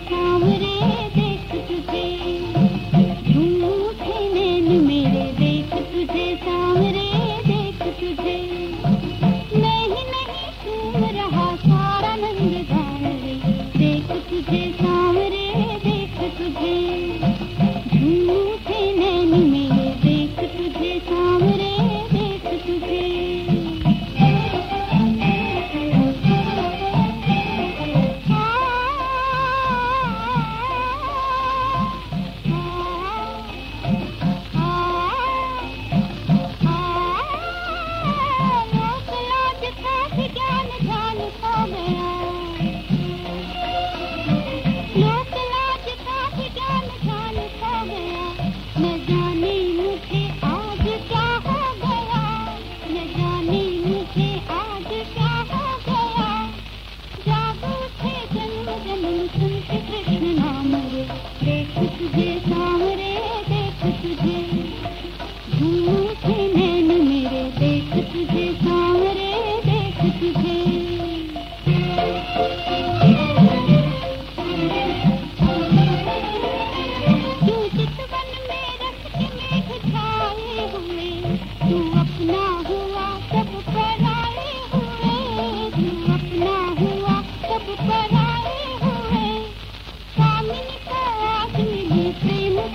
Come